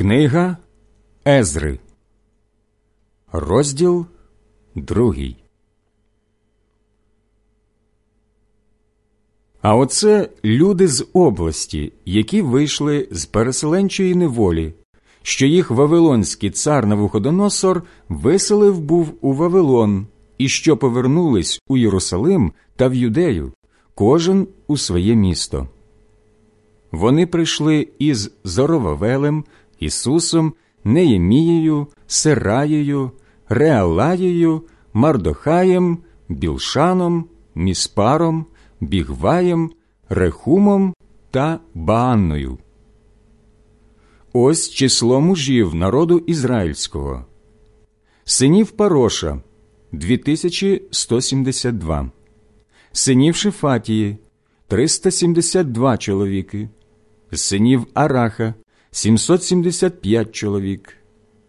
Книга Езри, розділ другий. А оце люди з області, які вийшли з переселенчої неволі, що їх Вавилонський цар Навуходоносор виселив був у Вавилон, і що повернулись у Єрусалим та в Юдею, кожен у своє місто. Вони прийшли із Зоровавелем, Ісусом, Неємією, Сераєю, Реалаєю, Мардохаєм, Білшаном, Міспаром, Бігваєм, Рехумом та Баанною. Ось число мужів народу ізраїльського. Синів Пароша 2172, синів Шифатії 372 чоловіки, синів Араха 775 чоловік,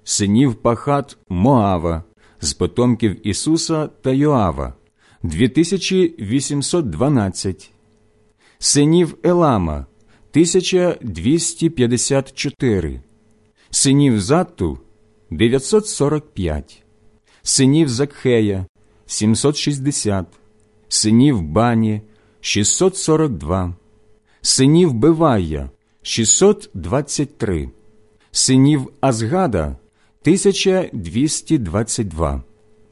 синів Пахат Моава з потомків Ісуса та Йоава. 2812, синів Елама. 1254, синів Затту. 945, синів Закхея. 760, синів Бані. 642, синів Бивая 623, синів Азгада 1222,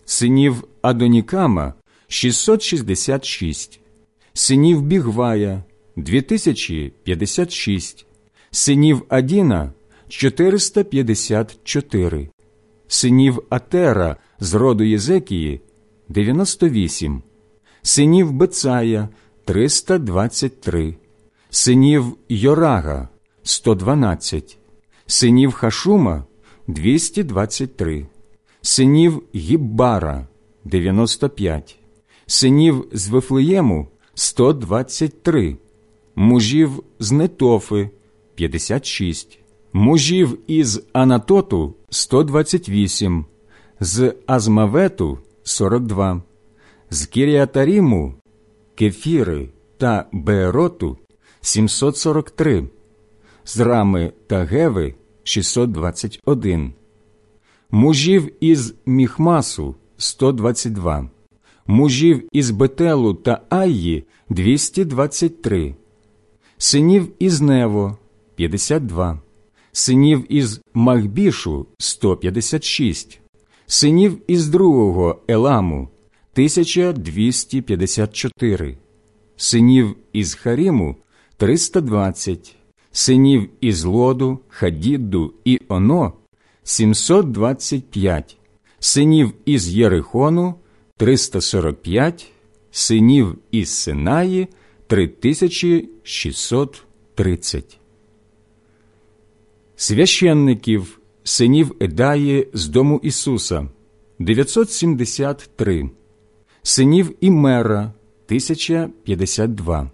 синів Адонікама 666, синів Бігвая 2056, синів Адіна 454, синів Атера з роду Єзекії 98, синів Бецая 323, синів Йорага 112, синів Хашума 223, синів Гіббара 95, синів з Вифлеєму 123, мужів з Нетофи 56, мужів із Анатоту 128, з Азмавету 42, з Кіріатаріму, Кефіри та Беероту 743, з Рами та Геви 621, мужів із Міхмасу 122, мужів із Бетелу та Айї 223, синів із Нево 52, синів із Махбішу 156, синів із другого Еламу 1254, синів із Харіму 320, синів із Лоду, Хадідду і Оно 725, синів із Єрихону 345, синів із Синаї 3630. Священників, синів Едаї з дому Ісуса 973, синів Імера 1052,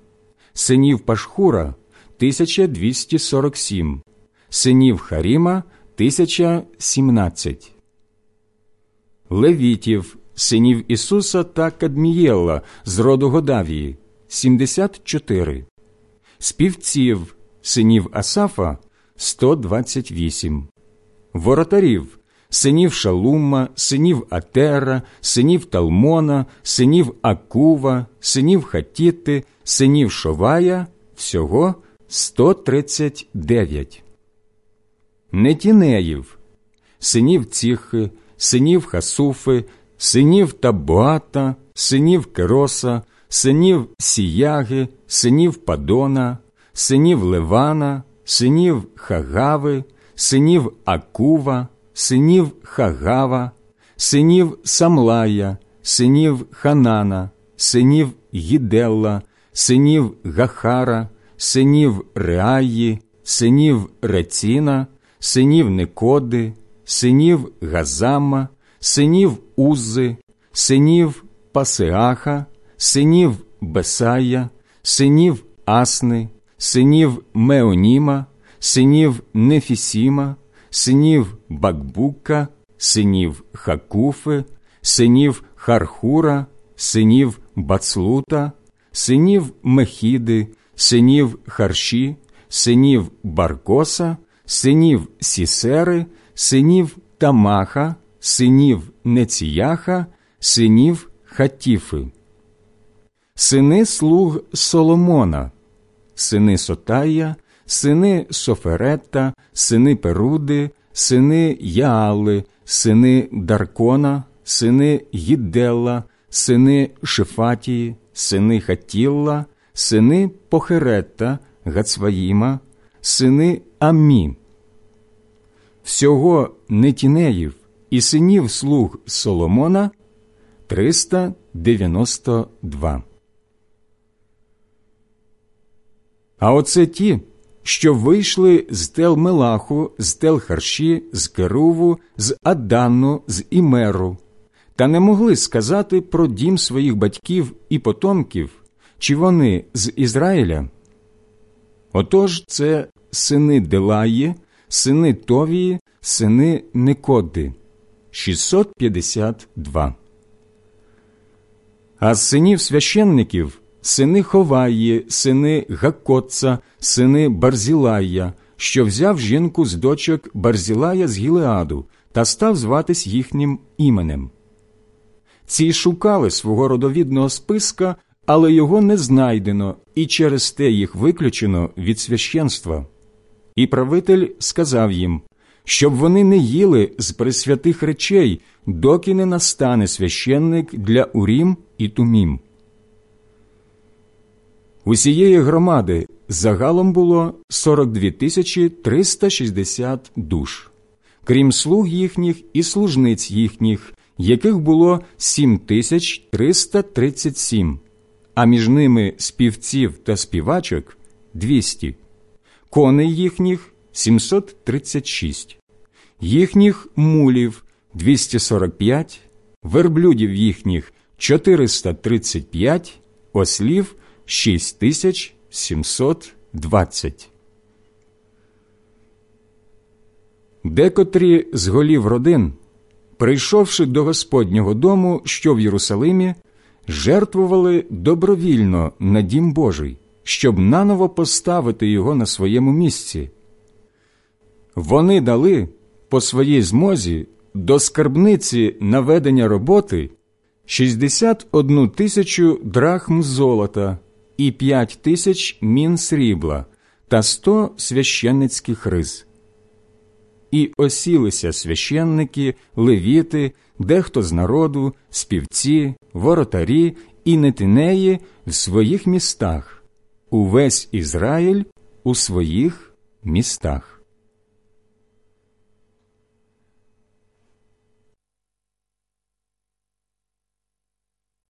синів Пашхура 1247, синів Харіма 1017, Левітів, синів Ісуса та Кадмієла з роду Годавії 74, співців, синів Асафа 128, воротарів, синів Шалума, синів Атера, синів Талмона, синів Акува, синів Хатіти, синів Шовая, всього 139. Нетінеїв, синів Ціхи, синів Хасуфи, синів Табуата, синів Кероса, синів Сіяги, синів Падона, синів Левана, синів Хагави, синів Акува, синів Хагава, синів Самлая, синів Ханана, синів Гіделла, синів Гахара, синів Реаї, синів Реціна, синів Никоди, синів Газама, синів Узи, синів Пасеаха, синів Бесая, синів Асни, синів Меоніма, синів Нефісіма, синів Бакбука, синів Хакуфи, синів Хархура, синів Бацлута, синів Мехіди, синів Харші, синів Баркоса, синів Сісери, синів Тамаха, синів Неціяха, синів Хатіфи, сини слуг Соломона, сини Сотая, сини Соферетта, сини Перуди, сини Яали, сини Даркона, сини Гіддела, сини Шифатії, сини Хатілла, сини Похеретта, Гацваїма, сини Амі. Всього Нетінеїв і синів слуг Соломона 392. А оце ті, що вийшли з Тел-Мелаху, з Тел-Харші, з Керуву, з Аданну, з Імеру, та не могли сказати про дім своїх батьків і потомків, чи вони з Ізраїля. Отож це сини Делаї, сини Товії, сини Никоди 652. А з синів священників сини Ховаї, сини Гакотца, сини Барзілая, що взяв жінку з дочок Барзілая з Гілеаду та став зватись їхнім іменем. Ці шукали свого родовідного списка, але його не знайдено, і через те їх виключено від священства. І правитель сказав їм, щоб вони не їли з присвятих речей, доки не настане священник для Урім і Тумім. Усієї громади загалом було 42 тисячі 360 душ, крім слуг їхніх і служниць їхніх, яких було 7 тисяч 337, а між ними співців та співачок 200, коней їхніх 736, їхніх мулів 245, верблюдів їхніх 435, ослів 6720. Декотрі з голів родин, прийшовши до Господнього дому, що в Єрусалимі, жертвували добровільно на дім Божий, щоб наново поставити його на своєму місці. Вони дали по своїй змозі до скарбниці наведення роботи 61 тисячу драхм золота і 5 тисяч мін срібла та 100 священницьких риз. І осілися священники, левіти, дехто з народу, співці, воротарі і нетинеї в своїх містах, увесь Ізраїль у своїх містах.